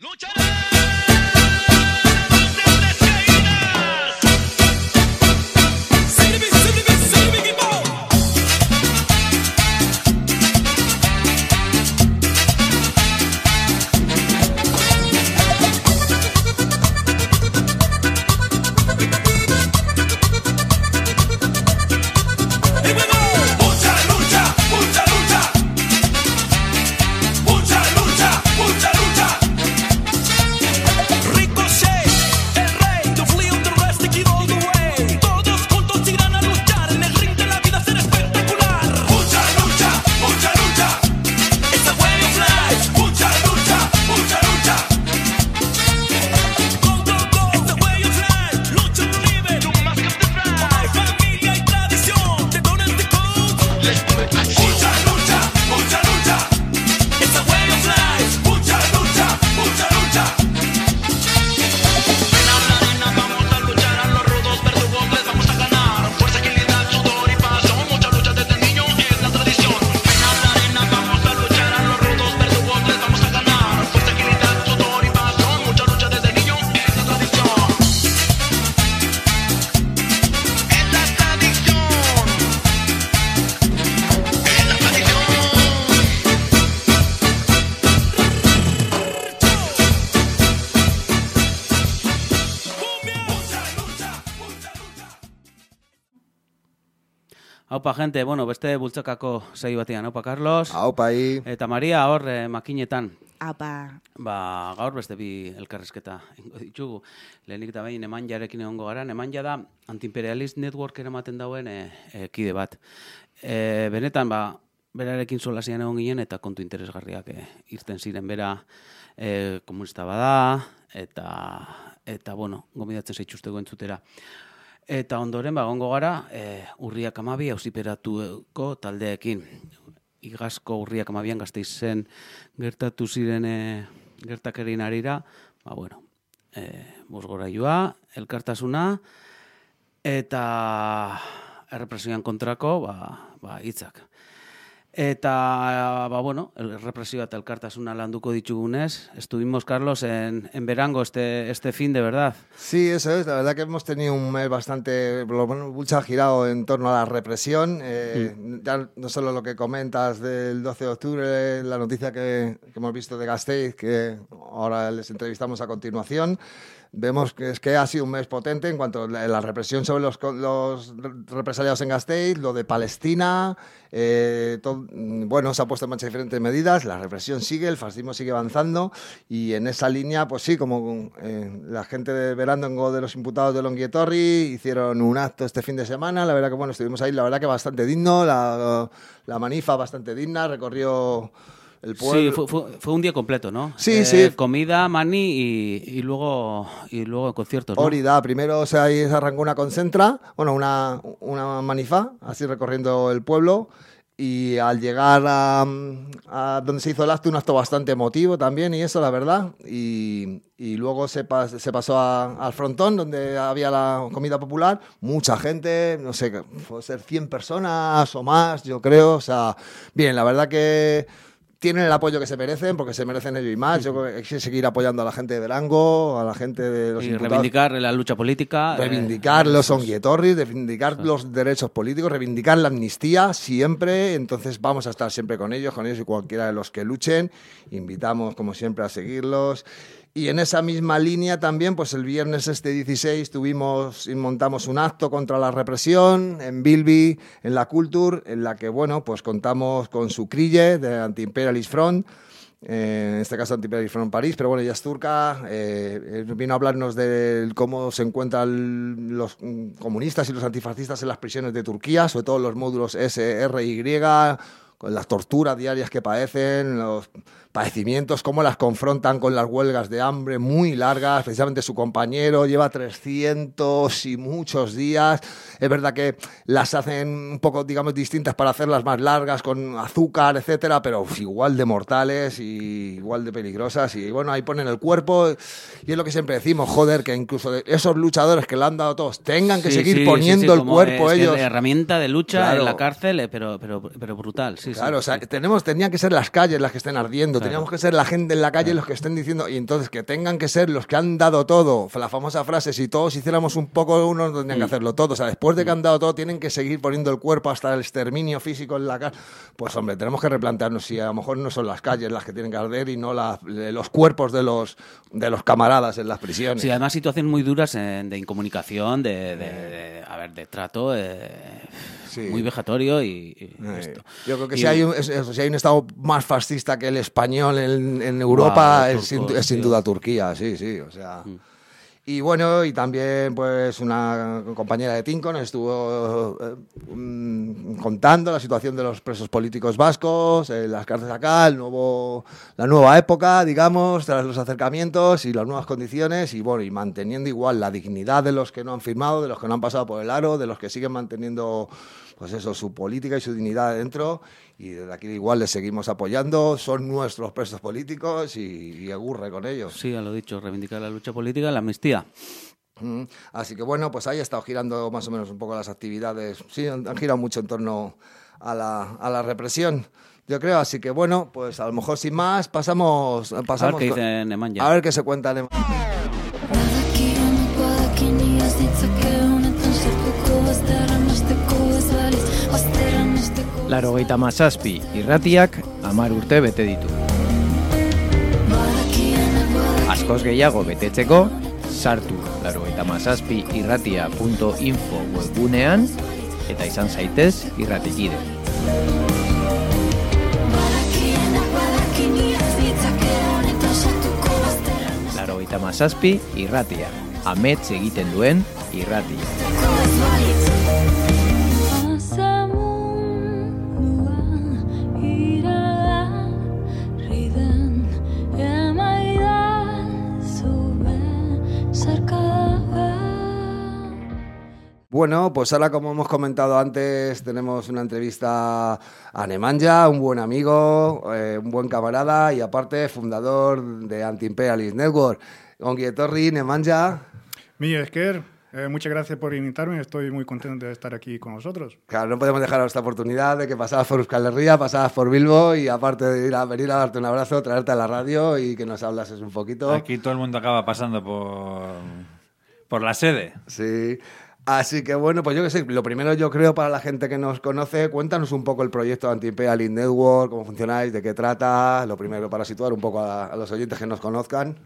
Mucha Haupa, gente, bueno, beste bultzakako sei batean, haupa, Carlos. Aupa, hi. Eta Maria, hor, eh, makinetan. Apa, Ba, gaur beste bi elkarrezketa ingo ditugu. Lehenik eta behin eman jarekin egongo gara. Eman ja da Antiimperialist Network eramaten dauen e, e, kide bat. E, benetan, ba, berarekin solasian egon ginen eta kontu interesgarriak e, irten ziren bera e, komunista bada eta eta bueno, gomidatzen zaituztego entzutera. Eta ondoren, ba, gongo gara, e, urriak amabi auziperatuko taldeekin. Igazko urriak amabian gazteizen gertatu ziren e, gertakerin arira, ba, bueno, e, bosgorailua, elkartasuna, eta errepresioan kontrako, ba, ba, hitzak. Eta, ba, bueno, el represioa eta elkartasuna landuko ditugunez, estuvimos, Carlos, en, en Verango este, este fin, de verdad. Sí, eso es. La verdad que hemos tenido un mes bastante, menos, mucho ha girado en torno a la represión. Eh, Ya no solo lo que comentas del 12 de octubre, la noticia que, que hemos visto de Gasteiz, que ahora les entrevistamos a continuación. Vemos que es que ha sido un mes potente en cuanto a la, la represión sobre los, los represaliados en Gasteiz, lo de Palestina, eh, todo- bueno, se ha puesto en marcha diferentes medidas, la represión sigue, el fascismo sigue avanzando y en esa línea, pues sí, como eh, la gente de Verango de los imputados de Longuietorri hicieron un acto este fin de semana, la verdad que bueno, estuvimos ahí, la verdad que bastante digno, la, la manifa bastante digna, recorrió el pueblo. Sí, fue, fue- fue un día completo, ¿no? Sí, sí. Comida, mani y, y luego y luego conciertos, ¿no? Primero se, ahí se arrancó una concentra, bueno, una, una manifa, así recorriendo el pueblo, y al llegar a, a donde se hizo el acto, un acto bastante emotivo también, y eso, la verdad, y, y luego se, pas- se pasó a- al frontón, donde había la comida popular, mucha gente, no sé, puede ser 100 personas o más, yo creo, o sea, bien, la verdad que tienen el apoyo que se merecen, porque se merecen ellos y más. Yo creo que hay que seguir apoyando a la gente de Verango, a la gente de los y imputados. reivindicar la lucha política. eh, Reivindicar los onguietorris, reivindicar los derechos políticos, reivindicar la amnistía siempre. Entonces vamos a estar siempre con ellos, con ellos y cualquiera de los que luchen. Invitamos, como siempre, a seguirlos. Y en esa misma línea también, pues el viernes este 16 tuvimos y montamos un acto contra la represión en Bilby, en la Culture, en la que, bueno, pues contamos con su crille de Anti-Imperialist Front, eh, en este caso Anti-Imperialist Front París, pero bueno, ella es turca, eh, eh, vino a hablarnos de cómo se encuentran los comunistas y los antifascistas en las prisiones de Turquía, sobre todo los módulos S, R, Y, con las torturas diarias que padecen, los padecimientos, cómo las confrontan con las huelgas de hambre muy largas. Precisamente su compañero lleva 300 y muchos días. Es verdad que las hacen un poco, digamos, distintas para hacerlas más largas, con azúcar, etcétera, pero igual de mortales y igual de peligrosas. Y bueno, ahí ponen el cuerpo. Y es lo que siempre decimos, joder, que incluso esos luchadores que lo han dado todos tengan que Sí, seguir sí, poniendo sí, el cuerpo ellos. de herramienta de lucha Claro. en la cárcel, pero, pero, pero brutal. Claro, o sea, tenemos, tenían que ser las calles las que estén ardiendo Claro. teníamos que ser la gente en la calle los que estén diciendo, y entonces que tengan que ser los que han dado todo, la famosa frase, si todos hiciéramos un poco uno, tendrían Mm. que hacerlo todo. O sea, después de que han dado todo, tienen que seguir poniendo el cuerpo hasta el exterminio físico en la calle. Pues hombre, tenemos que replantearnos si a lo mejor no son las calles las que tienen que arder y no la- los cuerpos de los, de los camaradas en las prisiones. Sí, además situaciones muy duras eh, de incomunicación, de, de- de- a ver, de trato, eh, Sí. muy vejatorio y, y Eh, esto. Yo creo que Y- si hay, un, es- es- si hay un estado más fascista que el español en, en Europa es, sin, es sin duda Turquía, sí, sí, o sea. Y bueno, y también pues una compañera de Tinco nos estuvo eh, mm, contando la situación de los presos políticos vascos, eh, las cárceles acá, el nuevo, la nueva época, digamos, tras los acercamientos y las nuevas condiciones, y bueno, y manteniendo igual la dignidad de los que no han firmado, de los que no han pasado por el aro, de los que siguen manteniendo pues eso, su política y su dignidad adentro, y desde aquí igual les seguimos apoyando, son nuestros presos políticos y, y agurre con ellos. Sí, ya lo dicho, reivindicar la lucha política, la amnistía. Así que bueno, pues ahí ha estado girando más o menos un poco las actividades. Sí, han, girado mucho en torno a la, a la represión, yo creo. Así que bueno, pues a lo mejor sin más pasamos. pasamos qué con- dice Nemanja. A ver qué se cuenta Nemanja. Larogeita mazazpi irratiak amar urte bete ditu. Askoz gehiago betetzeko, sartu larogeita mazazpi irratia.info webgunean eta izan zaitez irratikide. Larogeita mazazpi irratia, amets egiten duen irratia. Bueno, pues ahora como hemos comentado antes, tenemos una entrevista a Nemanja, un buen amigo, eh, un buen camarada y aparte fundador de Anti-Imperialist Network. Ongi etorri, Nemanja. Miguel Esquer, eh, muchas gracias por invitarme. Estoy muy contento de estar aquí con vosotros. Claro, no podemos dejar esta oportunidad de que pasabas por Euskal Herria, pasabas por Bilbo y aparte de ir a venir a darte un abrazo, traerte a la radio y que nos hablases un poquito. Aquí todo el mundo acaba pasando por, por la sede. Sí. Así que bueno, pues yo que sé, lo primero yo creo para la gente que nos conoce, cuéntanos un poco el proyecto Anti-Imperialist Network, cómo funcionáis, de qué trata, lo primero para situar un poco a, los oyentes que nos conozcan.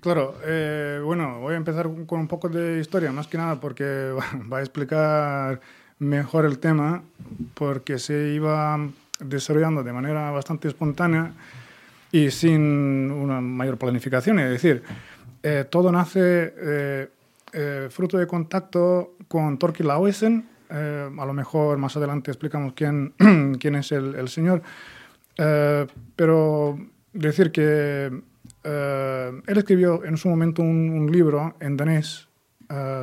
Claro, eh, bueno, voy a empezar con un poco de historia, más que nada porque va a explicar mejor el tema, porque se iba desarrollando de manera bastante espontánea y sin una mayor planificación. Es decir, eh, todo nace eh, eh, fruto de contacto con Torki Lauesen. eh, a lo mejor más adelante explicamos quién, quién es el, señor. Eh, pero decir que él escribió en su momento un, libro en danés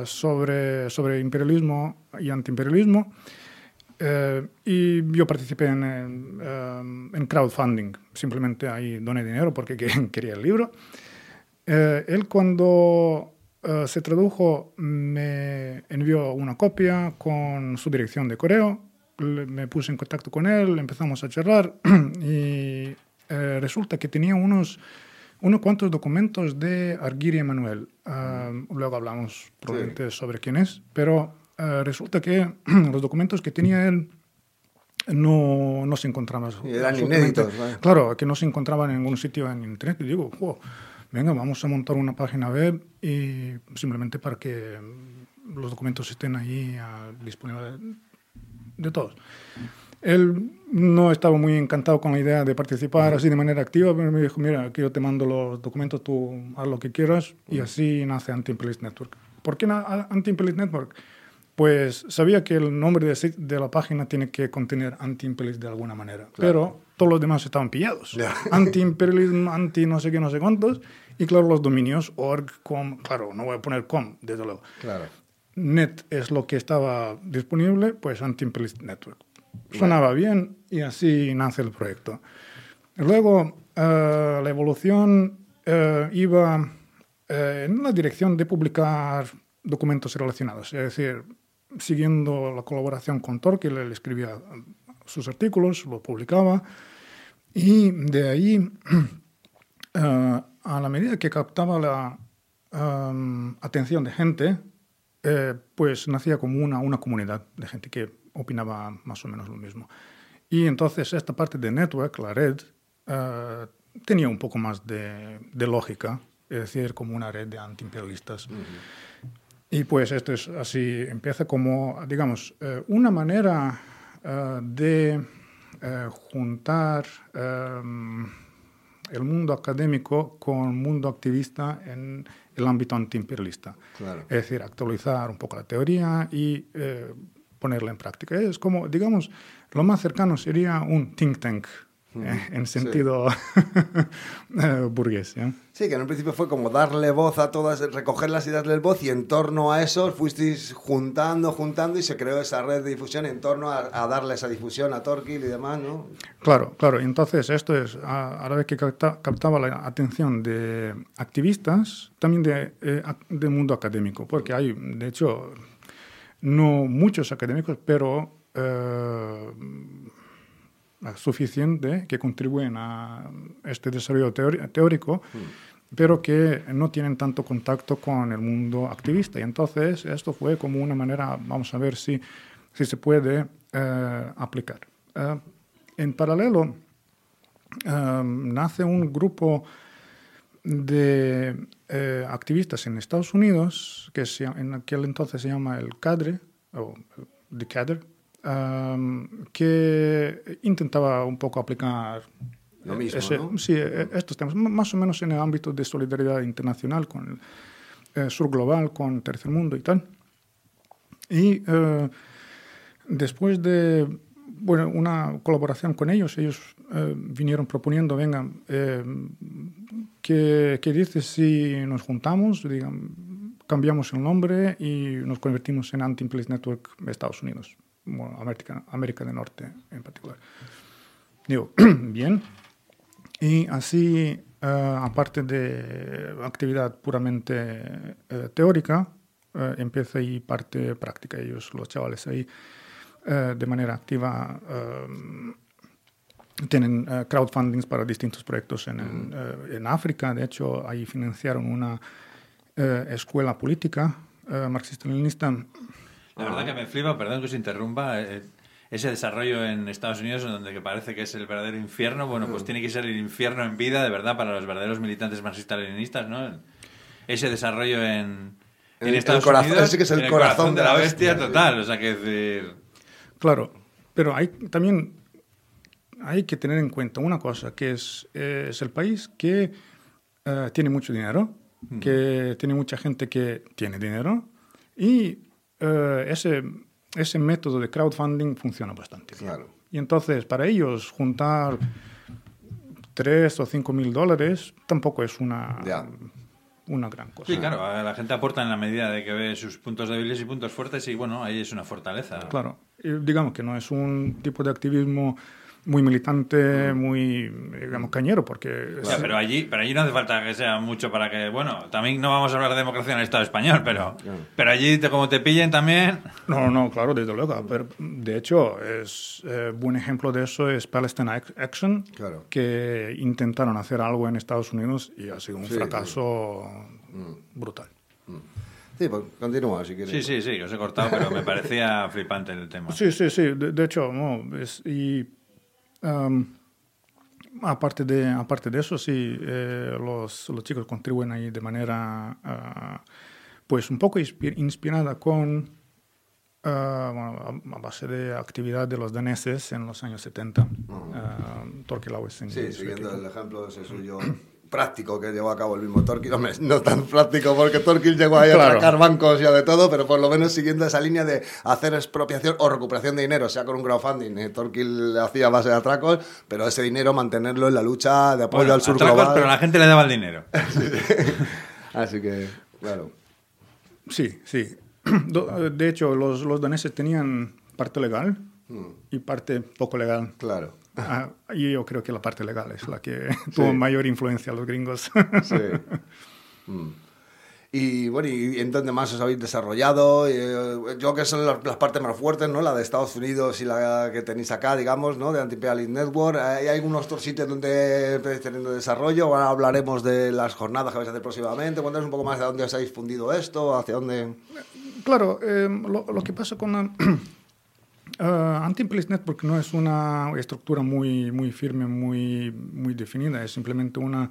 sobre, sobre imperialismo y antiimperialismo. Eh, y yo participé en, en, crowdfunding. Simplemente ahí doné dinero porque que- quería el libro. Él cuando eh, se tradujo me envió una copia con su dirección de correo. Me puse en contacto con él, empezamos a charlar y eh, resulta que tenía unos, unos cuantos documentos de Arguiri Emanuel. Ah, luego hablamos probablemente sobre quién es, pero resulta que los documentos que tenía él no, no se encontraban. Y eran inéditos, ¿vale? Claro, que no se encontraban en ningún sitio en internet. Y digo, "Jo, venga, vamos a montar una página web y simplemente para que los documentos estén ahí disponibles de todos. Él no estaba muy encantado con la idea de participar así de manera activa, pero me dijo, mira, aquí yo te mando los documentos, tú haz lo que quieras, y así nace Anti-Imperialist Network. ¿Por qué Anti-Imperialist Network? Pues sabía que el nombre de, la página tiene que contener anti-imperialist de alguna manera, pero todos los demás estaban pillados. Ya. Anti-imperialismo, anti no sé qué, no sé cuántos, y claro, los dominios, org, com, claro, no voy a poner com, desde luego. Claro. Net es lo que estaba disponible, pues Anti-Imperialist Network. Sonaba bien y así nace el proyecto. Luego, eh, la evolución eh, iba eh, en la dirección de publicar documentos relacionados, es decir, siguiendo la colaboración con Torque, él escribía sus artículos, lo publicaba, Y de ahí, eh, a la medida que captaba la em, atención de gente, eh, pues nacía como una, una comunidad de gente que opinaba más o menos lo mismo. Y entonces esta parte de network, la red, eh, tenía un poco más de, de lógica, es decir, como una red de antiimperialistas. Y pues esto es así, empieza como, digamos, eh, una manera eh, de eh, juntar el mundo académico con el mundo activista en el ámbito antiimperialista. Claro. Es decir, actualizar un poco la teoría y ponerla en práctica. Es como, digamos, lo más cercano sería un think tank. Eh, en sentido eh, burgués. ¿eh? Sí, que en un principio fue como darle voz a todas, recogerlas y darles voz y en torno a eso fuisteis juntando, juntando y se creó esa red de difusión en torno a, a darle esa difusión a Torquil y demás, ¿no? Claro, claro. Entonces, esto es, a, a la vez que capta- captaba la atención de activistas, también de, eh, mundo académico, porque hay, de hecho, no muchos académicos, pero eh, suficiente que contribuyen a este desarrollo teórico, pero que no tienen tanto contacto con el mundo activista. Y entonces esto fue como una manera, vamos a ver si, si se puede eh, aplicar. Eh, en paralelo, eh, nace un grupo de activistas en Estados Unidos, que se en aquel entonces se llama el CADRE, o The CADRE, um, que intentaba un poco aplicar Lo mismo, ese- ¿no? sí, eh, estos temas, más o menos en el ámbito de solidaridad internacional con el eh, sur global, con el tercer mundo y tal. Y eh, después de bueno, una colaboración con ellos, ellos eh, vinieron proponiendo, venga, eh, ¿qué, qué dices si nos juntamos, digan, cambiamos el nombre y nos convertimos en Anti-Imperialist Network de Estados Unidos, bueno, América, América del Norte en particular? Digo, bien. Y así, eh, aparte de actividad puramente eh, teórica, eh, empieza ahí parte práctica. Ellos, los chavales ahí, de manera activa, tienen crowdfundings para distintos proyectos en, eh, en África. De hecho, ahí financiaron una escuela política marxista-leninista. La verdad que me flipa, perdón que os interrumpa, eh, ese desarrollo en Estados Unidos, donde que parece que es el verdadero infierno, bueno, pues tiene que ser el infierno en vida, de verdad, para los verdaderos militantes marxistas-leninistas, ¿no? Ese desarrollo en, en El- Estados el corazón- Unidos, que es el corazón de la bestia, total, o sea, que decir... Claro, pero hay también hay que tener en cuenta una cosa, que es, eh, es el país que eh, tiene mucho dinero, que tiene mucha gente que tiene dinero y eh, ese, ese método de crowdfunding funciona bastante bien. Claro. Y entonces, para ellos, juntar 3 o 5 mil dólares tampoco es una, Ya. una gran cosa. Sí, claro, la gente aporta en la medida de que ve sus puntos débiles y puntos fuertes y, bueno, ahí es una fortaleza. Claro, digamos que no es un tipo de activismo muy militante, muy, digamos, cañero, porque... Ya, pero allí, pero allí no hace falta que sea mucho para que, bueno, también no vamos a hablar de democracia en el Estado español, pero, pero allí te- como te pillen también, No, no, claro, desde luego. Pero, de hecho, es eh, buen ejemplo de eso es Palestine Ac- Action, Claro. que intentaron hacer algo en Estados Unidos y ha sido un Sí, fracaso brutal. Sí, pues continúa si quieres. sí, sí, sí, os he cortado, pero me parecía flipante el tema. Sí, sí, sí. De, de hecho, no, es- y um, aparte, de, aparte de eso, sí, eh, los, los chicos contribuyen ahí de manera, ah, pues un poco inspi- inspirada con, bueno, a, base de actividad de los daneses en los años 70. ah, Torquil Lauesen y Sí, siguiendo el ejemplo ese suyo práctico que llevó a cabo el mismo Torquil. Hombre, no tan práctico porque Torquil llegó ahí a Claro. atracar bancos y a de todo, pero por lo menos siguiendo esa línea de hacer expropiación o recuperación de dinero, sea con un crowdfunding. Eh, Torquil hacía a base de atracos, pero ese dinero mantenerlo en la lucha de apoyo Bueno, al sur atracos, global. pero la gente le daba el dinero. Así que, claro. Sí, sí. De hecho, los, los daneses tenían parte legal y parte poco legal. Claro. Ah, y yo creo que la parte legal es la que tuvo mayor influencia a los gringos. Sí. Mm. Y bueno, ¿y en dónde más os habéis desarrollado? Eh, yo que son las, las partes más fuertes, ¿no? La de Estados Unidos y la que tenéis acá, digamos, ¿no? De Anti-Imperialist Network. ¿Hay algunos otros sitios donde estáis teniendo desarrollo? Ahora hablaremos de las jornadas que vais a hacer próximamente. Cuéntanos un poco más de dónde os habéis fundido esto, hacia dónde... Claro, eh, lo, lo que pasa con uh, Anti-Imperialist Network no es una estructura muy, muy firme, muy, muy definida, es simplemente una,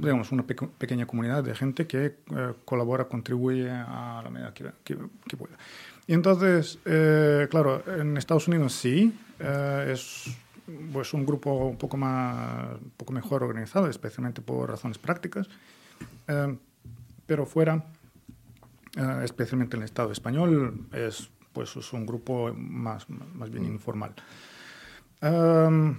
digamos, una peque- pequeña comunidad de gente que eh, colabora, contribuye a la medida que, que, que pueda. Y entonces, eh, claro, en Estados Unidos sí, eh, es pues, un grupo un poco, más, un poco mejor organizado, especialmente por razones prácticas, eh, pero fuera eh, especialmente en el Estado español, es, pues, es un grupo más, más bien informal. Em,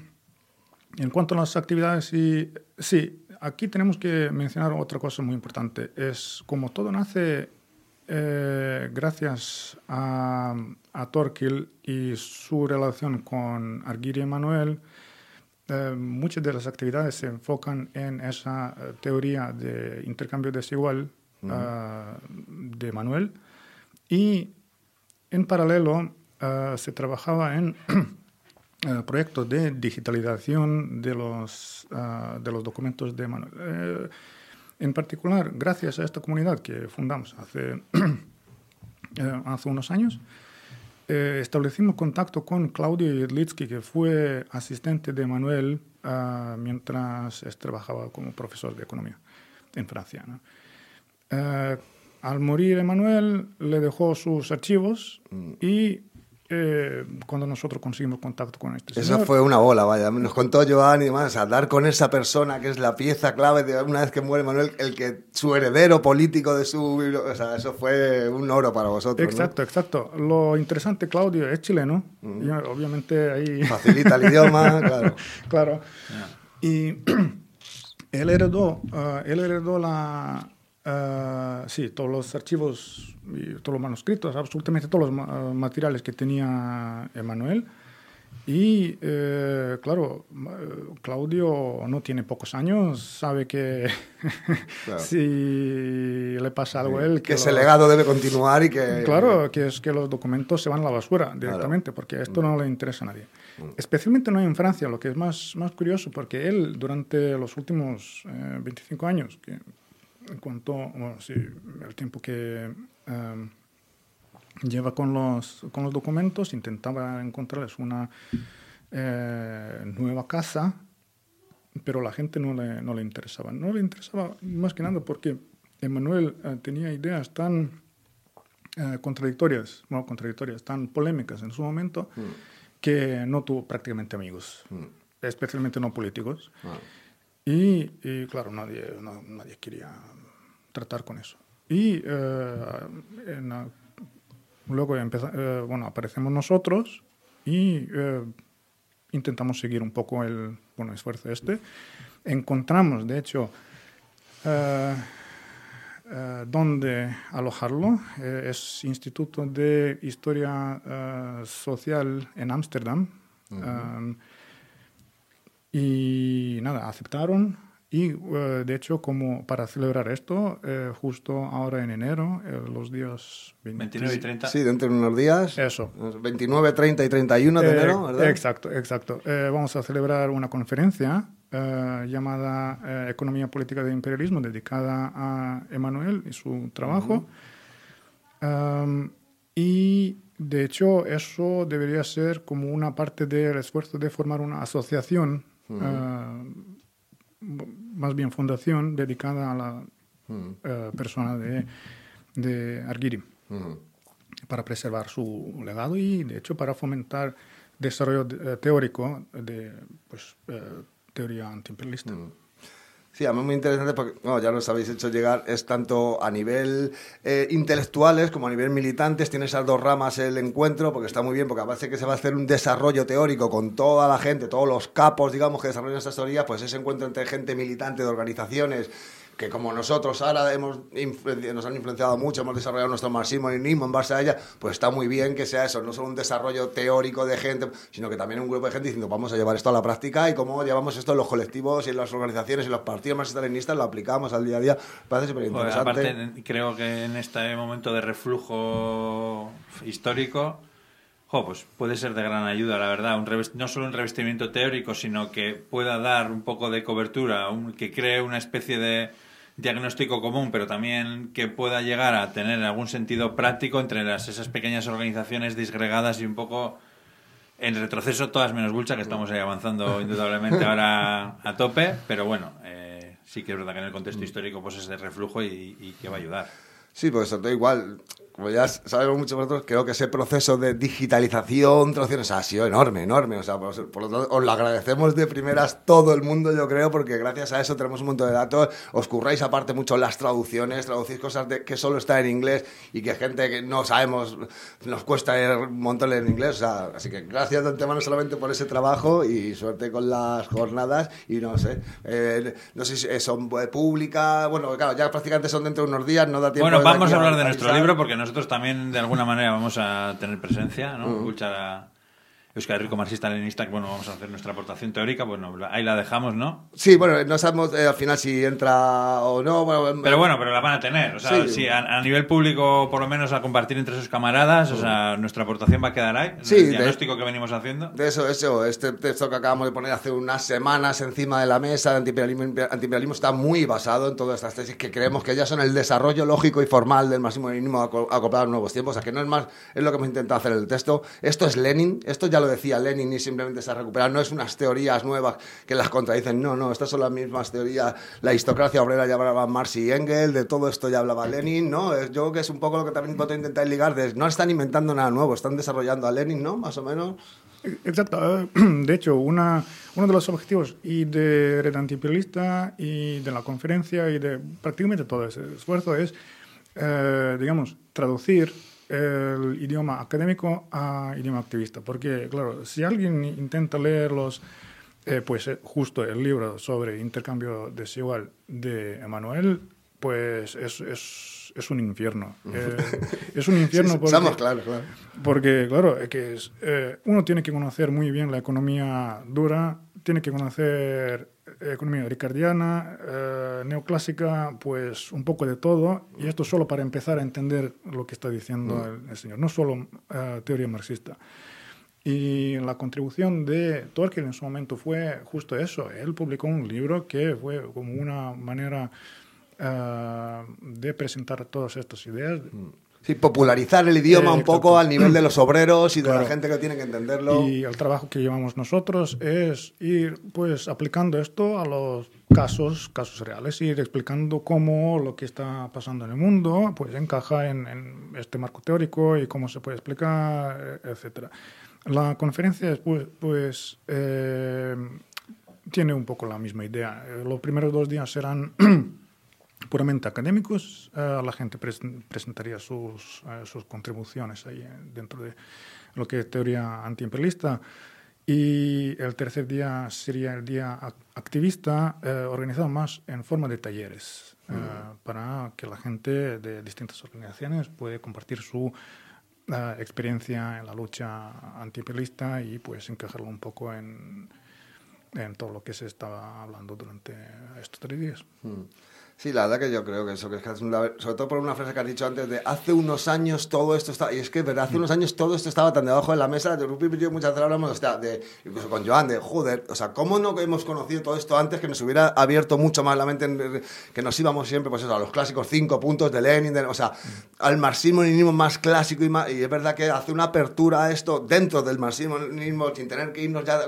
en cuanto a las actividades, y, sí, aquí tenemos que mencionar otra cosa muy importante. Es como todo nace eh, gracias a, a Torquil y su relación con Arguiri Emanuel, eh, muchas de las actividades se enfocan en esa eh, teoría de intercambio desigual ah, de Manuel y en paralelo ah, se trabajaba en eh, proyectos de digitalización de los, ah, de los documentos de Manuel. Eh, en particular, gracias a esta comunidad que fundamos hace, eh, hace unos años, eh, establecimos contacto con Claudio Jedlitsky, que fue asistente de Manuel ah, mientras trabajaba como profesor de economía en Francia. ¿no? Al morir Emanuel, le dejó sus archivos y eh, cuando nosotros conseguimos contacto con este Eso señor, fue una bola, vaya. Nos contó Joan y demás. Hablar con esa persona que es la pieza clave de una vez que muere Manuel, el que su heredero político de su. O sea, eso fue un oro para vosotros. ¿no? Exacto, exacto. Lo interesante, Claudio, es chileno. y obviamente ahí... Facilita el idioma, claro. claro. Y él heredó, ah, él heredó la, ah, sí, todos los archivos y todos los manuscritos, absolutamente todos los ma- ah, materiales que tenía Emanuel. Y eh, claro, eh, Claudio no tiene pocos años, sabe que Claro. si le pasa algo a él, Que ese lo- legado debe continuar y que. Claro, que es que los documentos se van a la basura directamente, porque esto no le interesa a nadie. Especialmente no en Francia, lo que es más, más curioso, porque él durante los últimos eh, 25 años, que en cuanto, bueno, sí, el tiempo que eh, lleva con los, con los documentos, intentaba encontrarles una eh, nueva casa, pero la gente no le, no le interesaba. No le interesaba más que nada porque Emmanuel eh, tenía ideas tan eh, contradictorias, bueno, contradictorias, tan polémicas en su momento, que no tuvo prácticamente amigos, especialmente no políticos. Y, y, claro, nadie, no- nadie quería tratar con eso. Y eh, en luego empeza- eh, bueno, aparecemos nosotros y eh, intentamos seguir un poco el bueno, esfuerzo este. Encontramos, de hecho, eh, eh, dónde alojarlo. Es Instituto de Historia Social en Ámsterdam. Um, y nada, aceptaron. Y eh, de hecho, como para celebrar esto, eh, justo ahora en enero, eh, los días 20 29 y 30. Sí, dentro de unos días. Eso. 29, 30 y 31 de Eh, enero, ¿verdad? Exacto, exacto. Eh, vamos a celebrar una conferencia eh, llamada eh, Economía Política de Imperialismo, dedicada a Emanuel y su trabajo. Um, y de hecho, eso debería ser como una parte del esfuerzo de formar una asociación, eh, más bien fundación, dedicada a la eh, persona de, de Arguiri para preservar su legado y, de hecho, para fomentar desarrollo eh, teórico de pues, eh, teoría antiimperialista. Sí, a mí es muy interesante porque, bueno, ya nos habéis hecho llegar, es tanto a nivel eh, intelectuales como a nivel militantes, tiene esas dos ramas el encuentro, porque está muy bien, porque parece que se va a hacer un desarrollo teórico con toda la gente, todos los capos, digamos, que desarrollan estas teorías, pues ese encuentro entre gente militante de organizaciones que como nosotros ahora hemos nos han influenciado mucho, hemos desarrollado nuestro marxismo-leninismo en base a ella, pues está muy bien que sea eso, no solo un desarrollo teórico de gente, sino que también un grupo de gente diciendo vamos a llevar esto a la práctica y cómo llevamos esto en los colectivos y en las organizaciones y en los partidos marxistas-leninistas, lo aplicamos al día a día, parece súper Joder, interesante. aparte, creo que en este momento de reflujo histórico, jo, pues puede ser de gran ayuda, la verdad. Un reves- no solo un revestimiento teórico, sino que pueda dar un poco de cobertura, un- que cree una especie de diagnóstico común, pero también que pueda llegar a tener algún sentido práctico entre las, esas pequeñas organizaciones disgregadas y un poco en retroceso, todas menos Bulcha, que estamos ahí avanzando indudablemente ahora a tope, pero bueno, eh, sí que es verdad que en el contexto histórico pues es de reflujo y, y que va a ayudar. Sí, pues sobre todo igual, como ya sabemos muchos vosotros, creo que ese proceso de digitalización, traducciones, ha sido enorme, enorme. O sea, por, por lo tanto, os lo agradecemos de primeras todo el mundo, yo creo, porque gracias a eso tenemos un montón de datos. Os curráis aparte mucho las traducciones, traducís cosas de, que solo está en inglés y que gente que no sabemos nos cuesta leer un montón en inglés. O sea, así que gracias de antemano solamente por ese trabajo y suerte con las jornadas. Y no sé, eh, no sé si son públicas, bueno, claro, ya prácticamente son dentro de unos días, no da tiempo. Bueno, de vamos a hablar de avisar. nuestro libro porque nosotros también de alguna manera vamos a tener presencia, ¿no? La- Euskal Herriko Marxista Leninista, bueno, vamos a hacer nuestra aportación teórica, bueno, ahí la dejamos, ¿no? Sí, bueno, no sabemos eh, al final si entra o no. Bueno, Pero bueno, pero la van a tener. O sea, Sí. a, a nivel público, por lo menos a compartir entre sus camaradas, o sea, nuestra aportación va a quedar ahí. Sí, el de- diagnóstico que venimos haciendo. De eso, eso, este texto que acabamos de poner hace unas semanas encima de la mesa de antiimperialismo, antiimperialismo está muy basado en todas estas tesis que creemos que ya son el desarrollo lógico y formal del marxismo-leninismo aco- acoplado a nuevos tiempos. O sea, que no es más, es lo que hemos intentado hacer en el texto. Esto es Lenin, esto ya lo decía Lenin y simplemente se ha recuperado. No es unas teorías nuevas que las contradicen, no, no, estas son las mismas teorías. La aristocracia obrera ya hablaba Marx y Engels, de todo esto ya hablaba Lenin, ¿no? Yo creo que es un poco lo que también intentar ligar, no están inventando nada nuevo, están desarrollando a Lenin, ¿no? Más o menos. Exacto. eh, De hecho, uno de los objetivos y de Red Antiimperialista y de la conferencia y de prácticamente todo ese esfuerzo es, eh, digamos, traducir el idioma académico a idioma activista. Porque, claro, si alguien intenta leer los, eh, pues eh, justo el libro sobre intercambio desigual de Emanuel, pues es, es, es un infierno. Eh, es un infierno porque... Estamos claros, claro. Porque, claro, es que eh, uno tiene que conocer muy bien la economía dura, tiene que conocer economía ricardiana, eh, neoclásica, pues un poco de todo, y esto solo para empezar a entender lo que está diciendo el, el señor, no solo eh, teoría marxista. Y la contribución de Tolkien en su momento fue justo eso. Él publicó un libro que fue como una manera eh, de presentar todas estas ideas. Sí, popularizar el idioma Eh, un poco al nivel de los obreros y de la Claro. gente que tiene que entenderlo. Y el trabajo que llevamos nosotros es ir pues aplicando esto a los casos, casos reales, ir explicando cómo lo que está pasando en el mundo pues encaja en, en este marco teórico y cómo se puede explicar, eh, etcétera. La conferencia pues, pues eh, tiene un poco la misma idea. Eh, Los primeros dos días serán puramente académicos, eh, la gente presen- presentaría sus, eh, sus contribuciones ahí eh, dentro de lo que es teoría antiimperialista. Y el tercer día sería el día ac- activista, eh, organizado más en forma de talleres, eh, para que la gente de distintas organizaciones pueda compartir su experiencia en la lucha antiimperialista y pues encajarlo un poco en, en todo lo que se estaba hablando durante estos tres días. Sí, la verdad que yo creo que eso, que es que es una- sobre todo por una frase que has dicho antes de hace unos años todo esto estaba, y es que verdad, hace unos años todo esto estaba tan debajo de la mesa, de Rupi y yo muchas veces hablamos, o sea, de, incluso con Joan, de joder, o sea, ¿cómo no hemos conocido todo esto antes que nos hubiera abierto mucho más la mente, en- que nos íbamos siempre, pues eso, a los clásicos cinco puntos de Lenin, de- o sea, al marxismo-leninismo más clásico y, más, y es verdad que hace una apertura a esto dentro del marxismo-leninismo sin tener que irnos ya... de-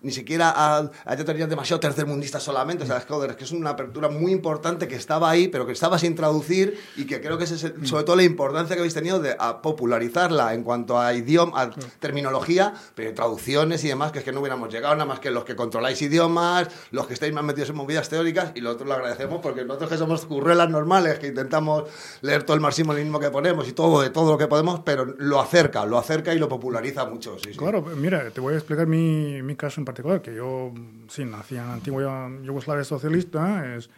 ni siquiera a, a teorías demasiado tercermundistas solamente. O sea, es que, es una apertura muy importante que estaba ahí, pero que estaba sin traducir y que creo que es sobre todo la importancia que habéis tenido de a popularizarla en cuanto a idioma, a terminología, pero traducciones y demás, que es que no hubiéramos llegado nada más que los que controláis idiomas, los que estáis más metidos en movidas teóricas y nosotros lo agradecemos porque nosotros que somos currelas normales, que intentamos leer todo el marxismo-leninismo que ponemos y todo de todo lo que podemos, pero lo acerca, lo acerca y lo populariza mucho. Sí, sí. Claro, mira, te voy a explicar mi, mi caso en particular, que yo sí nací en la antigua Yugoslavia socialista, es,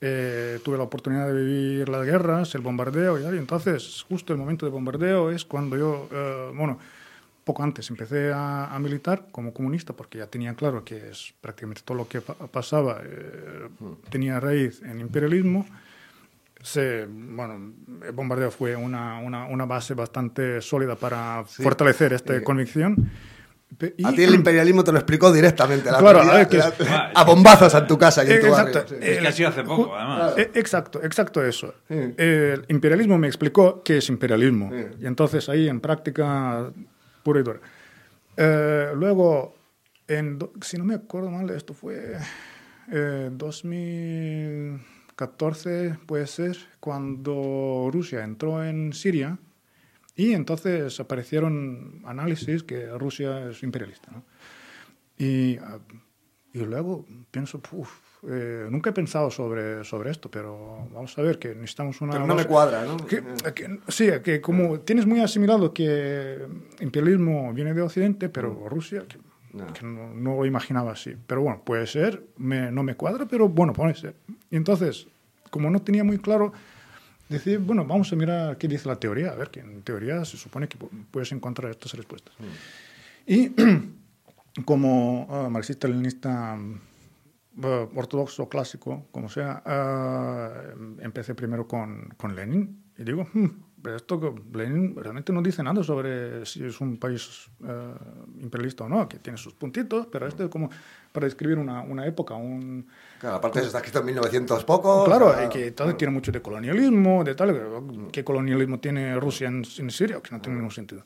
eh, tuve la oportunidad de vivir las guerras, el bombardeo y tal, y entonces justo el momento de bombardeo es cuando yo, eh, bueno, poco antes empecé a, a militar como comunista porque ya tenía claro que es prácticamente todo lo que pa- pasaba eh, tenía raíz en imperialismo. Se, bueno, el bombardeo fue una, una, una base bastante sólida para fortalecer esta convicción. A ti el imperialismo te lo explicó directamente. La Claro, teoría- a ver, que es- la- a bombazos en tu casa y en Eh, tu exacto. barrio. sí. Es que ha sido hace poco, además. Eh, exacto, exacto eso. Sí. El imperialismo me explicó qué es imperialismo. Sí. Y entonces ahí en práctica pura y dura. Eh, luego, en, si no me acuerdo mal, esto fue eh, 2014, puede ser, cuando Rusia entró en Siria. Y entonces aparecieron análisis que Rusia es imperialista. ¿no? Y, ah, y luego pienso, "Puf, eh, nunca he pensado sobre, sobre esto, pero vamos a ver que necesitamos una... Pero no me cuadra, ¿no? que- que- sí, que como tienes muy asimilado que imperialismo viene de Occidente, pero Rusia, que, No. que no, no lo imaginaba así. Pero bueno, puede ser, me- no me cuadra, pero bueno, puede ser. Y entonces, como no tenía muy claro, decidí, bueno, vamos a mirar qué dice la teoría, a ver, que en teoría se supone que pu- puedes encontrar estas respuestas. Y como ah, marxista-leninista mm, ah, ortodoxo clásico, como sea, ah, empecé primero con, con Lenin y digo, "Hmm, pero esto que Lenin realmente no dice nada sobre si es un país ah, imperialista o no, que tiene sus puntitos, pero esto es como para describir una, una época, un, Claro, aparte está escrito en 1900 poco. Claro, y que todo tiene mucho de colonialismo, de tal. ¿Qué colonialismo tiene Rusia en, en Siria? Que no tiene ningún sentido.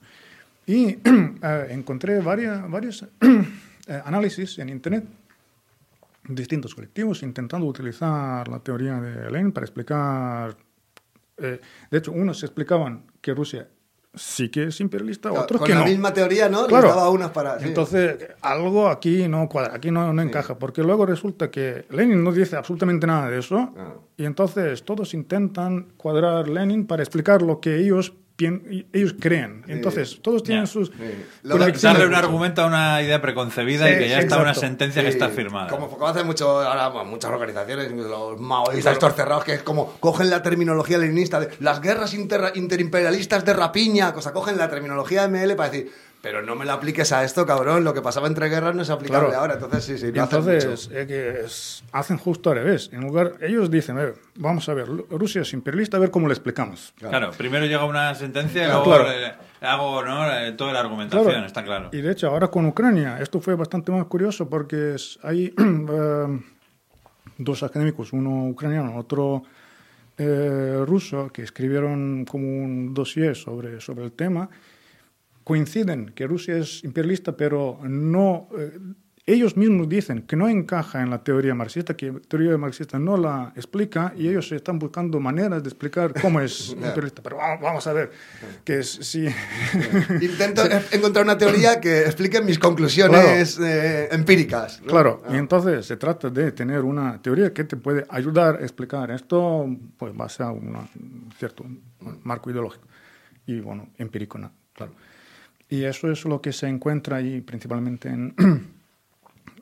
Y eh, encontré varias, varios eh, análisis en Internet, distintos colectivos, intentando utilizar la teoría de Lenin para explicar. Eh, de hecho, unos explicaban que Rusia sí que es imperialista, claro, otros con que la no. misma teoría, ¿no? Les Claro. daba unas para. sí. Entonces, algo aquí no cuadra, aquí no, no encaja, porque luego resulta que Lenin no dice absolutamente nada de eso, Ah. y entonces todos intentan cuadrar Lenin para explicar lo que ellos, ellos creen. Entonces, todos tienen sus... Sí. Darle un argumento a una idea preconcebida Sí, y que ya está una sentencia que está firmada. Como, como hacen mucho, ahora bueno, muchas organizaciones, los maoístas estos cerrados, que es como cogen la terminología leninista de las guerras inter- interimperialistas de rapiña, cosa, cogen la terminología ML para decir, pero no me la apliques a esto, cabrón, lo que pasaba entre guerras no es aplicable Claro. ahora. Entonces, sí, sí, lo hacen entonces mucho. eh, que es- hacen justo al revés. En lugar, ellos dicen, "Eh, vamos a ver, Rusia es imperialista, a ver cómo le explicamos. Claro, primero llega una sentencia y Claro, luego claro. le- hago ¿no? Eh, toda la argumentación, Claro. está claro. Y de hecho, ahora con Ucrania, esto fue bastante más curioso porque es- hay eh, dos académicos, uno ucraniano, otro eh, ruso, que escribieron como un dossier sobre, sobre el tema. Coinciden que Rusia es imperialista, pero no. eh, ellos mismos dicen que no encaja en la teoría marxista, que la teoría marxista no la explica y ellos están buscando maneras de explicar cómo es imperialista. Pero vamos, vamos a ver, que es, si, Intento encontrar una teoría que explique mis conclusiones eh, empíricas. ¿no? Claro, Ah. y entonces se trata de tener una teoría que te puede ayudar a explicar esto, pues base a un cierto marco ideológico y, bueno, empírico, claro. Y eso es lo que se encuentra ahí principalmente en,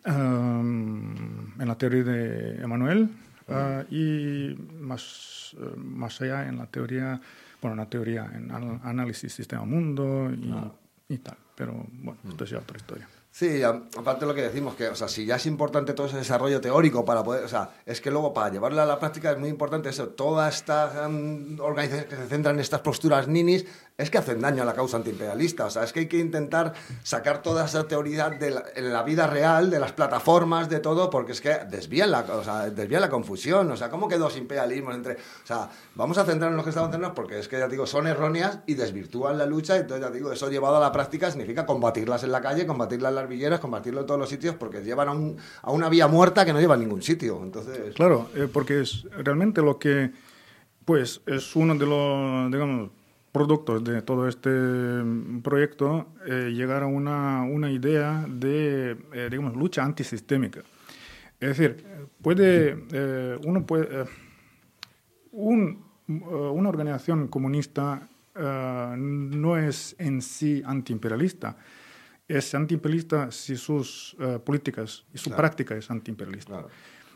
em, en la teoría de Emanuel ah, y más, más allá en la teoría, bueno, en la teoría en análisis sistema-mundo y, y tal. Pero bueno, esto es ya otra historia. Sí, aparte de lo que decimos, que, o sea, si ya es importante todo ese desarrollo teórico para poder, o sea, es que luego para llevarlo a la práctica es muy importante eso, todas estas mm, organizaciones que se centran en estas posturas ninis, es que hacen daño a la causa antiimperialista, o sea, es que hay que intentar sacar toda esa teoría de la, vida real, de las plataformas, de todo, porque es que desvían la, o sea, desvían la confusión, o sea, ¿cómo que dos imperialismos entre, o sea, vamos a centrarnos en lo que estamos centrando porque es que ya digo, son erróneas y desvirtúan la lucha, entonces ya digo, eso llevado a la práctica significa combatirlas en la calle, combatirlas en las villeras, combatirlo en todos los sitios, porque llevan a, un- a una vía muerta que no lleva a ningún sitio, entonces... Claro, eh, porque es realmente lo que, pues, es uno de los, digamos, productos de todo este mm, proyecto, eh, llegar a una, una idea de, eh, digamos, lucha antisistémica. Es decir, puede, eh, uno puede, un, una organización comunista no es en sí antiimperialista. Es antiimperialista si sus políticas y su Claro. práctica es antiimperialista. Claro.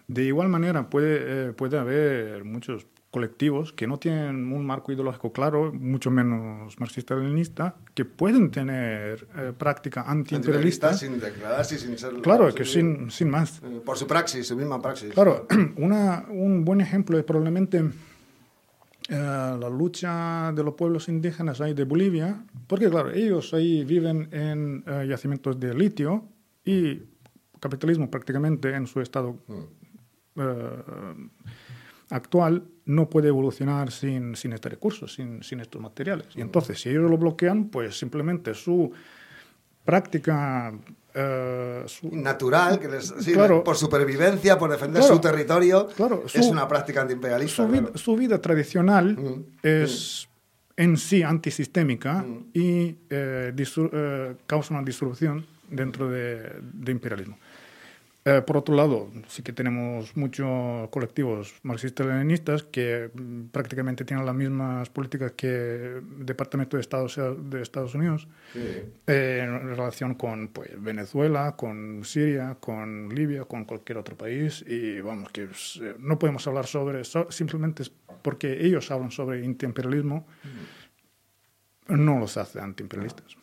De igual manera, puede, puede haber muchos colectivos que no tienen un marco ideológico claro, mucho menos marxista-leninista, que pueden tener eh, práctica antiimperialista. Sin declararse sin ser... Claro, que sin, sin más. eh, Por su praxis, su misma praxis. Claro, una, un buen ejemplo es probablemente eh, la lucha de los pueblos indígenas ahí de Bolivia, porque claro, ellos ahí viven en eh, yacimientos de litio y capitalismo prácticamente en su estado eh, actual no puede evolucionar sin, sin este recurso, sin, sin estos materiales. Y entonces, si ellos lo bloquean, pues simplemente su práctica... eh, su- Natural, que les, sí, Claro. por supervivencia, por defender Claro. su territorio, Claro, es una práctica antiimperialista. su, vid- claro. su vida tradicional Mm. es en sí antisistémica Mm. y eh, eh, causa una disrupción dentro de, de imperialismo. Eh, por otro lado, sí que tenemos muchos colectivos marxistas-leninistas que mm, prácticamente tienen las mismas políticas que el Departamento de Estado de Estados Unidos Sí. eh, en relación con pues, Venezuela, con Siria, con Libia, con cualquier otro país. Y vamos, que pues, eh, no podemos hablar sobre eso, simplemente porque ellos hablan sobre antiimperialismo, no los hace antiimperialistas.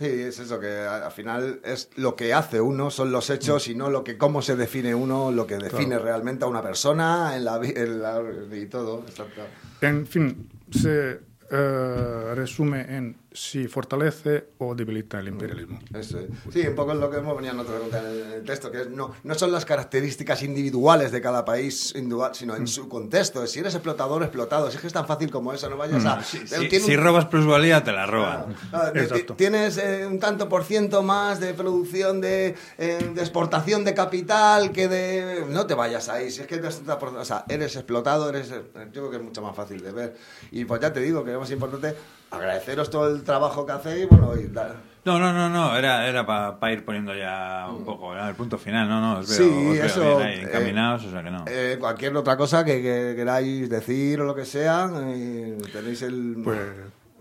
Sí, es eso, que al final es lo que hace uno, son los hechos y no lo que cómo se define uno, lo que define realmente a una persona en la, en la- y todo. exacto. En fin, se eh, resume en si fortalece o debilita el imperialismo. Eso es. Sí, un poco es lo que hemos venido a preguntar en el- texto, que es, no, no son las características individuales de cada país, sino en su contexto. Si eres explotador, explotado. Si es que es tan fácil como eso, no vayas a... Si, eh, si- robas plusvalía, te la roban. Ti- Tienes eh, un tanto por ciento más de producción de, eh, de exportación de capital que de... No te vayas ahí, si es que eres, o sea, eres explotado, eres... Yo creo que es mucho más fácil de ver. Y pues ya te digo que es más importante agradeceros todo el trabajo que hacéis, bueno, y dar- No, no, no, no, era, era para ir poniendo ya un poco ¿no? el punto final. No, no, os veo, Sí, os veo eso, bien ahí, eh, encaminados, o sea que no. Eh, cualquier otra cosa que, que queráis decir o lo que sea, eh, tenéis el... Pues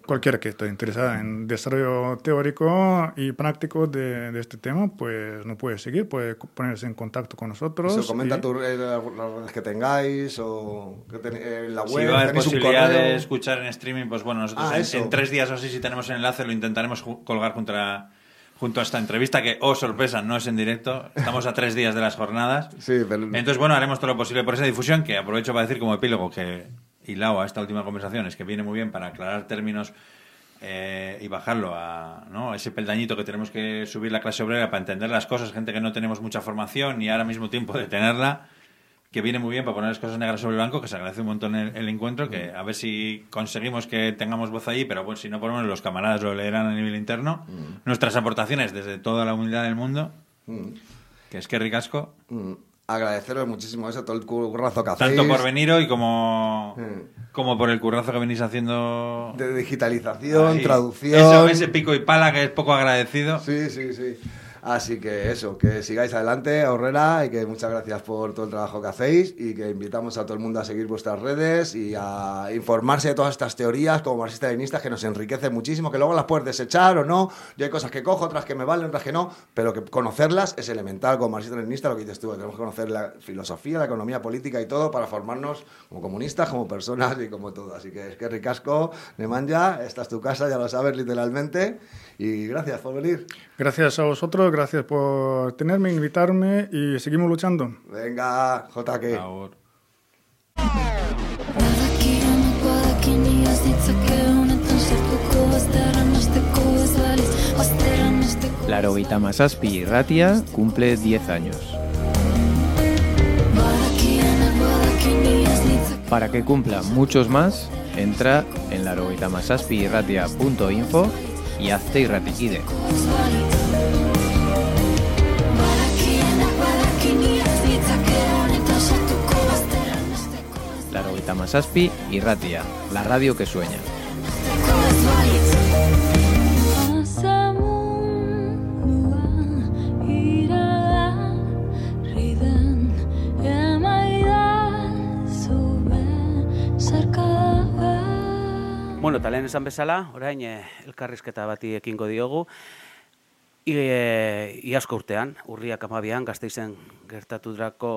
cualquiera que esté interesada en desarrollo teórico y práctico de, de este tema, pues no puede seguir, puede ponerse en contacto con nosotros. Comenta y- tu- eh, las redes que tengáis o que ten- eh, la Si web, va a haber tenéis un posibilidad de escuchar en streaming, pues bueno, nosotros Ah, en, tres días o así, si tenemos el enlace, lo intentaremos colgar junto a, junto a esta entrevista, que, oh sorpresa, no es en directo. Estamos a tres días de las jornadas. Sí, pero... Entonces, bueno, haremos todo lo posible por esa difusión, que aprovecho para decir como epílogo que hilado a esta última conversación es que viene muy bien para aclarar términos eh, y bajarlo a ¿no? ese peldañito que tenemos que subir la clase obrera para entender las cosas, gente que no tenemos mucha formación y ahora mismo tiempo de tenerla, que viene muy bien para poner las cosas negras sobre el blanco, que se agradece un montón el, el encuentro, que a ver si conseguimos que tengamos voz ahí, pero bueno, si no por lo menos los camaradas lo leerán a nivel interno. Nuestras aportaciones desde toda la humildad del mundo, Mm, que es que ricasco. mm, agradeceros muchísimo eso, todo el currazo que hacéis. Tanto por venir hoy como, Mm. como por el currazo que venís haciendo. De digitalización, Ahí. traducción. Eso, ese pico y pala que es poco agradecido. Sí, sí, sí. Así que eso, que sigáis adelante, Aurrera, y que muchas gracias por todo el trabajo que hacéis y que invitamos a todo el mundo a seguir vuestras redes y a informarse de todas estas teorías como marxistas-leninistas que nos enriquecen muchísimo, que luego las puedes desechar o no. Yo hay cosas que cojo, otras que me valen, otras que no, pero que conocerlas es elemental como marxista-leninista, lo que dices tú, tenemos que conocer la filosofía, la economía política y todo para formarnos como comunistas, como personas y como todo. Así que es que ricasco, Nemanja, esta es tu casa, ya lo sabes literalmente, y gracias por venir. Gracias a vosotros, gracias por tenerme, invitarme y seguimos luchando. Venga, JK. Azteko Laro Masaspi Irratia cumple 10 años. Para que cumpla muchos más, entra en larogeitamasazpiirratia.info y hazte bazterran azteko ez Larogeitamasazpi Irratia, la radio que sueña. Bueno, eta lehen esan bezala, orain eh, elkarrizketa bati ekingo diogu. I, e, iazko urtean, urriak amabian, gazteizen gertatu drako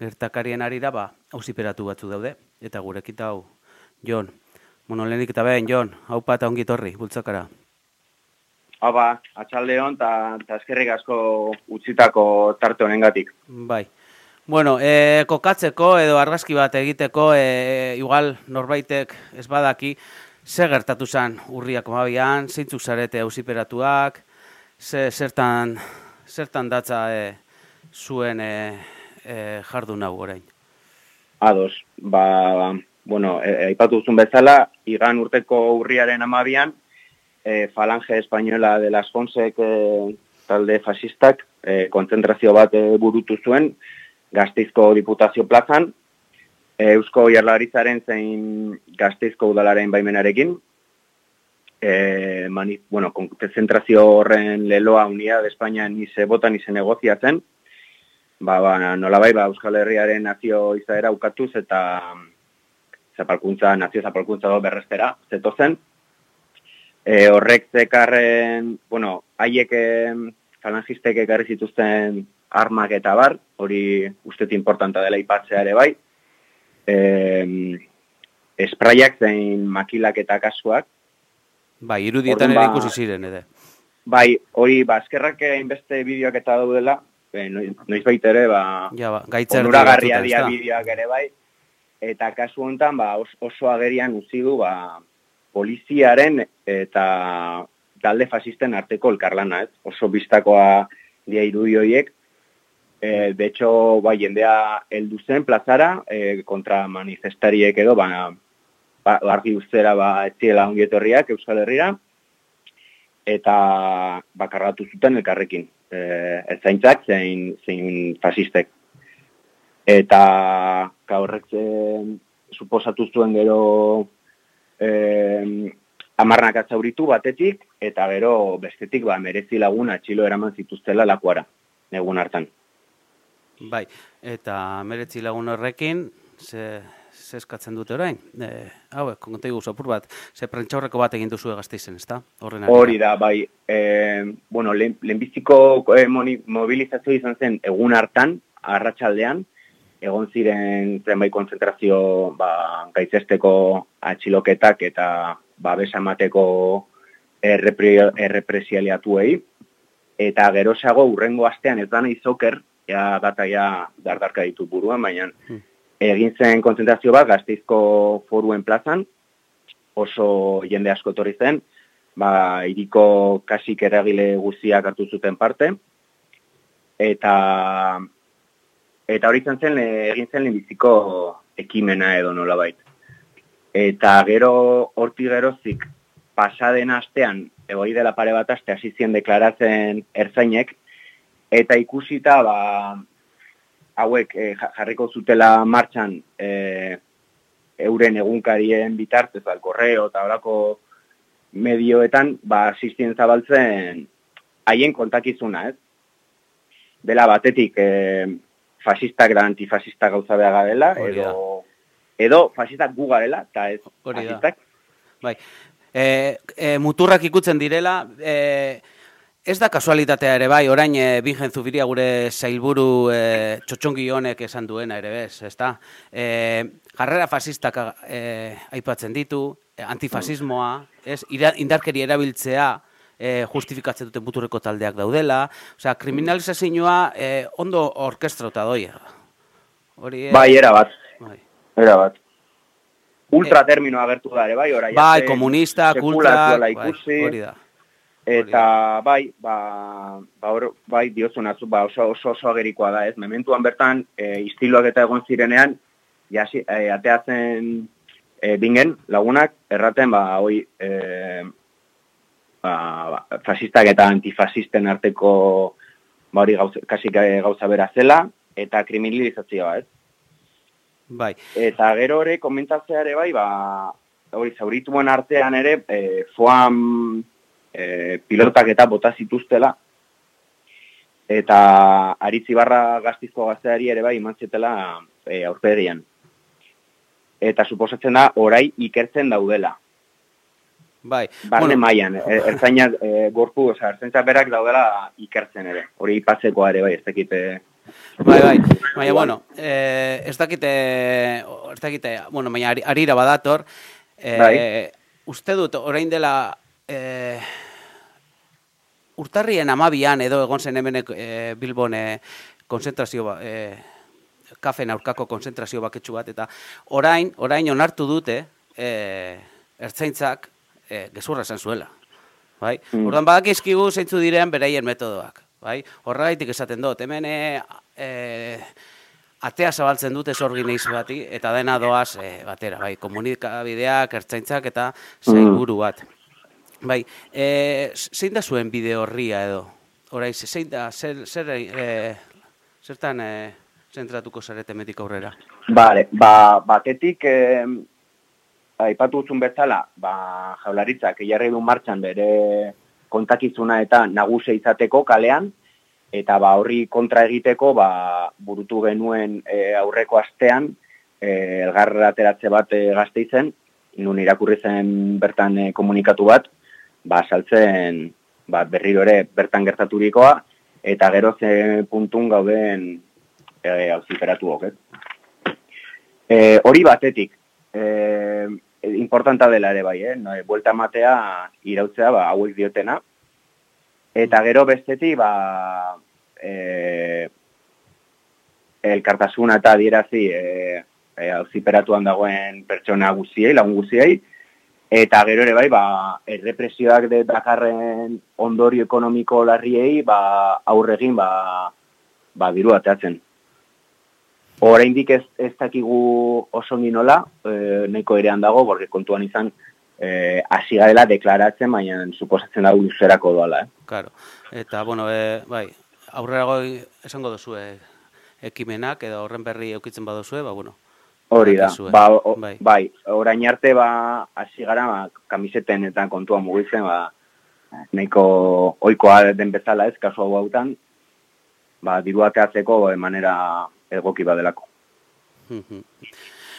gertakarien arira, ba, auziperatu batzu daude, eta gurekit hau, Jon. Bueno, lehenik eta behin, Jon, hau eta ongi torri, bultzakara. Haba, atxaldeon, eta eskerrik asko utzitako tarte honengatik. Bai. Bueno, e, kokatzeko edo argazki bat egiteko, e, igual norbaitek ez badaki, ze gertatu zen urriak mabian, zeintzuk zarete auziperatuak, ze, zertan, zertan datza e, zuen e, e, jardun hau orain. Ados, ba, bueno, e, aipatu duzun bezala, igan urteko urriaren amabian, e, Falange Espainola de las Fonsek e, talde fasistak e, kontzentrazio bat e, burutu zuen, Gazteizko Diputazio plazan, e, Eusko Jarlaritzaren zein Gazteizko udalaren baimenarekin, e, mani, bueno, konzentrazio horren leloa Unidad de España ni se vota ni se negocia ba, ba, nolabai, ba, Euskal Herriaren nazio izaera ukatuz eta zapalkuntza, nazio zapalkuntza do berrestera, zetozen. E, horrek zekarren, bueno, haiek falangistek ekarri zituzten armak eta bar, hori ustet importanta dela ipatzea ere bai. E, espraiak zein makilak eta kasuak, Bai, irudietan ere ba- ikusi ziren, ere. bai, hori, ba, eskerrak hainbeste bideoak eta daudela, e, noiz, baita ere, ba, Ja, ba, gaitzer onuragarria dira ezta? bideoak ere bai, eta kasu honetan ba, os- oso agerian utzi du ba, poliziaren eta talde fasisten arteko elkarlana, ez? Oso bistakoa dia irudi horiek. E, de hecho, ba, jendea heldu zen plazara, e, kontra manifestariek edo, ba, ba, argi ustera ba, ez ziela ongi etorriak Euskal Herrira, eta bakarratu zuten elkarrekin. E, ertzaintzak zein, zein fasistek. Eta horrek suposatu zuen gero eh, amarnak atzauritu batetik, eta gero bestetik ba, merezi lagun atxilo eraman zituztela lakuara, egun hartan. Bai, eta meretzi lagun horrekin, ze, ze eskatzen dute orain? E, hauek, konta iguzu apur bat, ze prentxaurreko bat egin duzu egazteizen, ezta? Horren. Hori da, bai, eh, bueno, lehen, lehenbiziko eh, moni- mobilizazio izan zen egun hartan, arratsaldean egon ziren zenbait konzentrazio ba, gaitzesteko atxiloketak eta babesa emateko errepresialiatuei, eta gerosago urrengo astean ez da nahi zoker, ja data ja dardarka ditu buruan, baina Hmm. egin zen konzentrazio bat gazteizko foruen plazan, oso jende asko etorri zen, ba, iriko kasik eragile guztiak hartu zuten parte, eta eta hori izan zen, egin zen lehenbiziko ekimena edo nolabait. Eta gero horti gerozik pasaden astean, egoi dela pare bat aste hasi zien deklaratzen ertzainek, eta ikusita ba, hauek ja- jarriko zutela martxan eh, euren egunkarien bitartez, al korreo eta horako medioetan, ba, asistien zabaltzen haien kontakizuna, ez? Dela batetik, eh, fasistak da antifasistak gauza beha garela, edo, edo fasistak gu garela, eta ez Hori fasistak. Bai. E, e, muturrak ikutzen direla, e, ez da kasualitatea ere bai, orain e, Bingen Zubiria gure zailburu e, txotxongi honek esan duena ere bez, ezta? E, jarrera fasistak e, aipatzen ditu, e, antifasismoa, ez? Ira, indarkeri erabiltzea, e, justifikatzen duten muturreko taldeak daudela, osea, kriminalizazioa e, ondo orkestrauta doia. Hori, e, Bai, era bat, bai. era bat. Ultratermino agertu da ere, bai, ora Bai, komunista, kultrak, bai, hori da. Eta bai, ba, ba hor, bai, diozun atzu, ba, oso, oso, oso agerikoa da, ez? Mementuan bertan, e, istiloak eta egon zirenean, jasi, e, ateatzen e, bingen lagunak, erraten, ba, hoi, e, ba, ba, fasistak eta antifasisten arteko, ba, hori gauza, kasik e, gauza bera zela, eta kriminalizazioa, ez? Bai. Eta gero ere, komentatzea ere bai, ba, hori, zaurituen artean ere, e, foam e, pilotak eta bota zituztela, eta aritzi barra gaztizko gazteari ere bai imantzetela e, aurpegirian. Eta suposatzen da, orai ikertzen daudela. Bai. Barne mailan, e, ertzainak e, gorpu, oza, ertzaintza berak daudela ikertzen ere. Hori ipatzekoa ere bai, ez dakit, e, Bai, bai. Baina, bueno, eh, ez dakite, ez dakite, bueno, baina ari- arira badator. Eh, Bai. Uste dut, orain dela, eh, urtarrien amabian edo egon zen hemen eh, Bilbon eh, konzentrazio, ba- eh, kafen aurkako konzentrazio baketsu bat, eta orain, orain onartu dute, eh, ertzaintzak eh, gezurra esan zuela. Bai? Mm. Orduan badakizkigu zeintzu diren beraien metodoak. Bai? Horregaitik esaten dut, hemen e, e, atea zabaltzen dute sorgin eiz bati, eta dena doaz e, batera, bai, komunikabideak, ertzaintzak eta zailburu bat. Bai, e, zein da zuen bide horria edo? Horai, zein da, zer, zer, e, zertan e, zentratuko zarete metik aurrera? Bale, ba, batetik, eh, aipatu duzun bezala, ba, jaularitzak jarri du martxan bere kontakizuna eta nagusia izateko kalean, eta ba, horri kontra egiteko ba, burutu genuen eh, aurreko astean, eh, elgar ateratze bat eh, gazteizen, nun irakurri zen bertan eh, komunikatu bat, ba, saltzen ba, berriro ere bertan gertaturikoa, eta gero ze puntun gauden eh, auziperatuok, ez? E, hori batetik, e, importanta dela ere bai, eh? no, e, buelta matea irautzea ba, hauek diotena. Eta gero bestetik, ba, e, elkartasuna eta adierazi e, e, auziperatuan dagoen pertsona guziei, lagun guziei, eta gero ere bai, ba, errepresioak de dakarren ondorio ekonomiko larriei, ba, aurregin, ba, ba, diru ateatzen. Oraindik ez, ez dakigu oso nola, e, nahiko erean dago, porque kontuan izan, e, hasi garela deklaratzen, baina suposatzen dago luzerako doala, eh? Claro. Eta, bueno, e, bai, aurrerago esango duzu ekimenak edo horren berri eukitzen baduzue, ba, bueno, Hori da, ba, o, Bai. bai. orain arte ba, hasi gara, ba, kamiseten eta kontua mugitzen, ba, nahiko oikoa den bezala ez, kasu hau hautan, ba, diru ateatzeko de manera egoki badelako.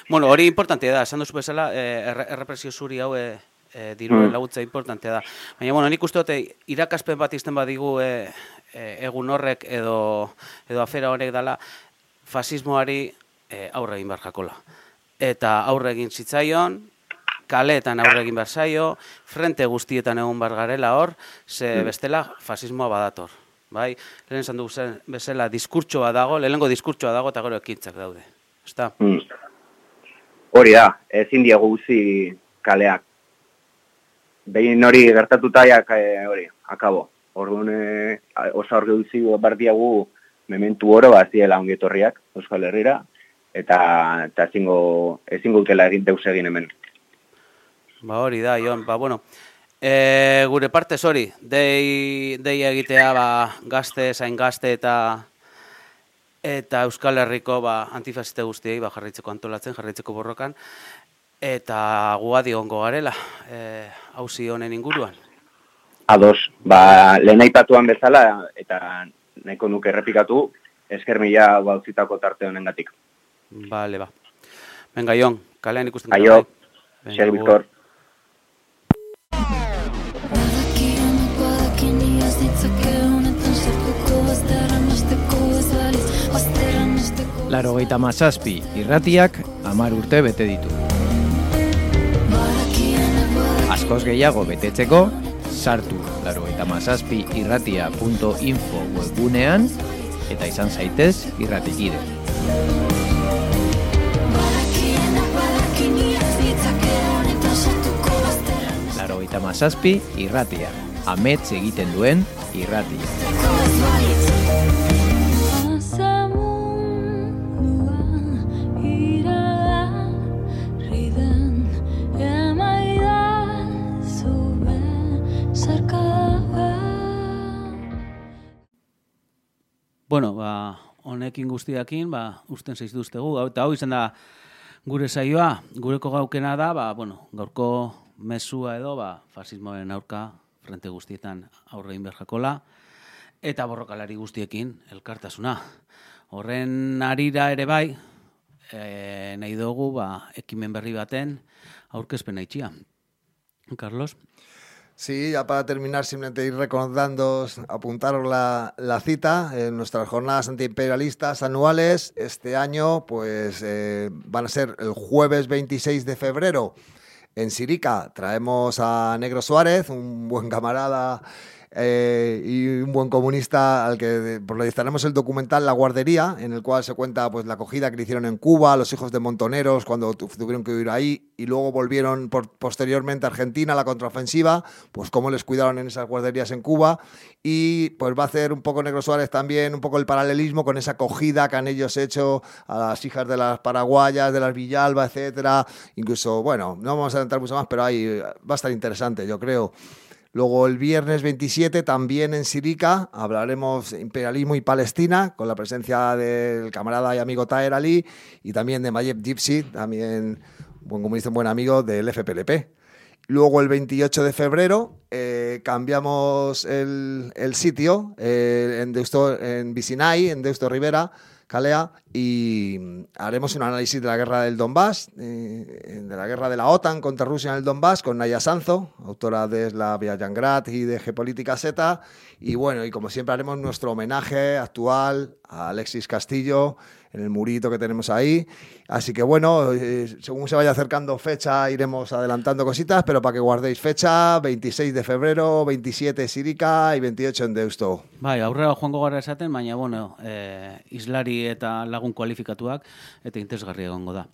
Bueno, hori importantea da, esan duzu bezala, eh, erre- errepresio zuri hau eh, eh, diruen Mm. laguntza importantea da. Baina, bueno, nik uste dute irakaspen bat izten badigu eh, eh, egun horrek edo, edo afera horrek dala, fasismoari eh, aurre egin behar jakola. Eta aurre egin zitzaion, kaleetan aurre egin behar zaio, frente guztietan egon behar garela hor, ze bestela fasismoa badator. Bai, lehen esan dugu zen- bezala diskurtsoa dago, lehenengo diskurtsoa dago eta gero ekintzak daude. Ezta? Mm. Hori da, ezin diegu guzi kaleak. Behin hori gertatutaiak e, hori, akabo. Orduan e, oso hori guzi bar diegu mementu oro ba ziela ongietorriak Euskal Herrira eta eta ezingo ezingo utela egin deus egin hemen. Ba hori da, Jon, ba bueno. E, gure partez hori, dei, dei egitea ba, gazte, zain gazte eta eta Euskal Herriko ba, antifasiste guztiei ba, jarraitzeko antolatzen, jarraitzeko borrokan, eta gu adi ongo garela, e, hauzi honen inguruan. Ados, ba, lehen aipatuan bezala, eta nahiko nuke errepikatu, esker mila gauzitako tarte honengatik. Bale, ba. Venga, Ion, kalean ikusten. Aio, bai. xer, Victor. Laro gaita mazazpi, irratiak, amar urte bete ditu. Askoz gehiago betetzeko, sartu laro gaita mazazpi irratia.info webunean eta izan zaitez irratikide. Eta izan zaitez irratikide. Bazterramasteko Laro geita mazazpi irratia. Amets egiten duen irratia. Bueno, ba, honekin guztiakin, ba, usten Hau- eta hau izan da gure saioa, gureko gaukena da, ba, bueno, gaurko mesua edo, ba, fasismoaren aurka, frente guztietan aurre egin behar jakola, eta borrokalari guztiekin elkartasuna. Horren arira ere bai, e, nahi dugu, ba, ekimen berri baten aurkezpena itxia. Carlos? Sí, ya para terminar, simplemente ir recordando, apuntaros la, la cita en nuestras jornadas antiimperialistas anuales. Este año, pues eh, van a ser el jueves 26 de febrero en Sirica. Traemos a Negro Suárez, un buen camarada eh, y un buen comunista al que proyectaremos el documental La Guardería, en el cual se cuenta pues, la acogida que le hicieron en Cuba, los hijos de montoneros cuando tu- tuvieron que huir ahí y luego volvieron por- posteriormente a Argentina, la contraofensiva, pues cómo les cuidaron en esas guarderías en Cuba y pues va a hacer un poco Negro Suárez también, un poco el paralelismo con esa acogida que han ellos hecho a las hijas de las paraguayas, de las Villalba, etcétera. Incluso, bueno, no vamos a entrar mucho más, pero ahí va a estar interesante, yo creo. Luego el viernes 27 también en Sirica hablaremos de imperialismo y Palestina con la presencia del camarada y amigo Taher Ali y también de Mayeb Gypsy, también buen comunista, un buen amigo del FPLP. Luego el 28 de febrero eh, cambiamos el, sitio eh, en, Deusto, en en Deusto Rivera, Calea, y mm, haremos un análisis de la guerra del Donbass, eh, de la guerra de la OTAN contra Rusia en el Donbass, con Naya Sanzo, autora de La Villayangrad y de Geopolítica Z. Y bueno, y como siempre haremos nuestro homenaje actual a Alexis Castillo en el murito que tenemos ahí. Así que bueno, eh, según se vaya acercando fecha iremos adelantando cositas, pero para que guardéis fecha, 26 de febrero, 27 Sirica y 28 en Deusto. Bai, aurrera joango gara esaten, baina, bueno, eh, islari eta lagun kualifikatuak, eta interesgarria egongo da.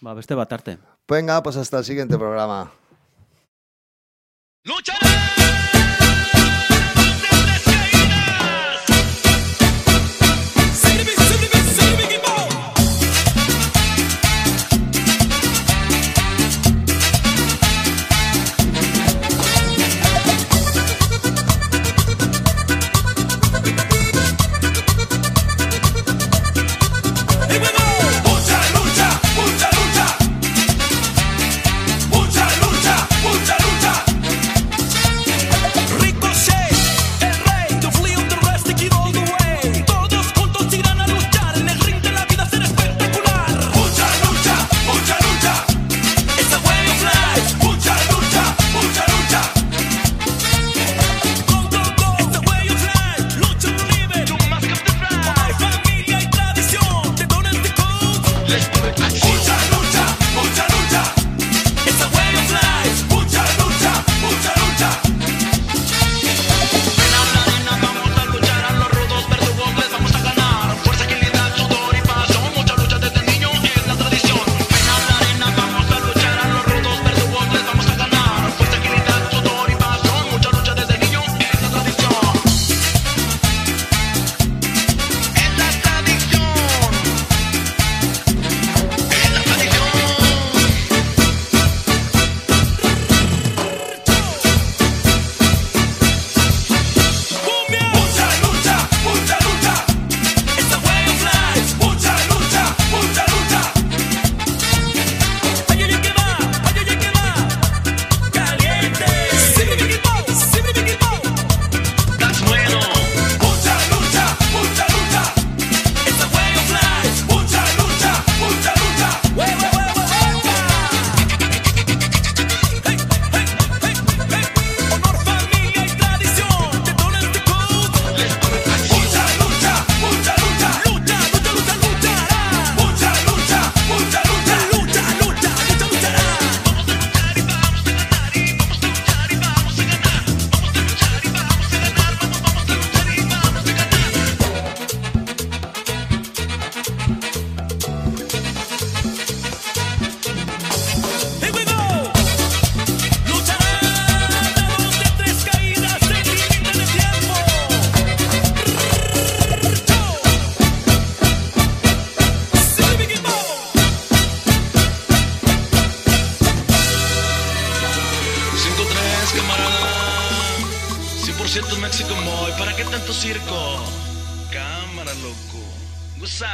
Ba, beste bat arte. Venga, pues hasta el siguiente programa. Mucha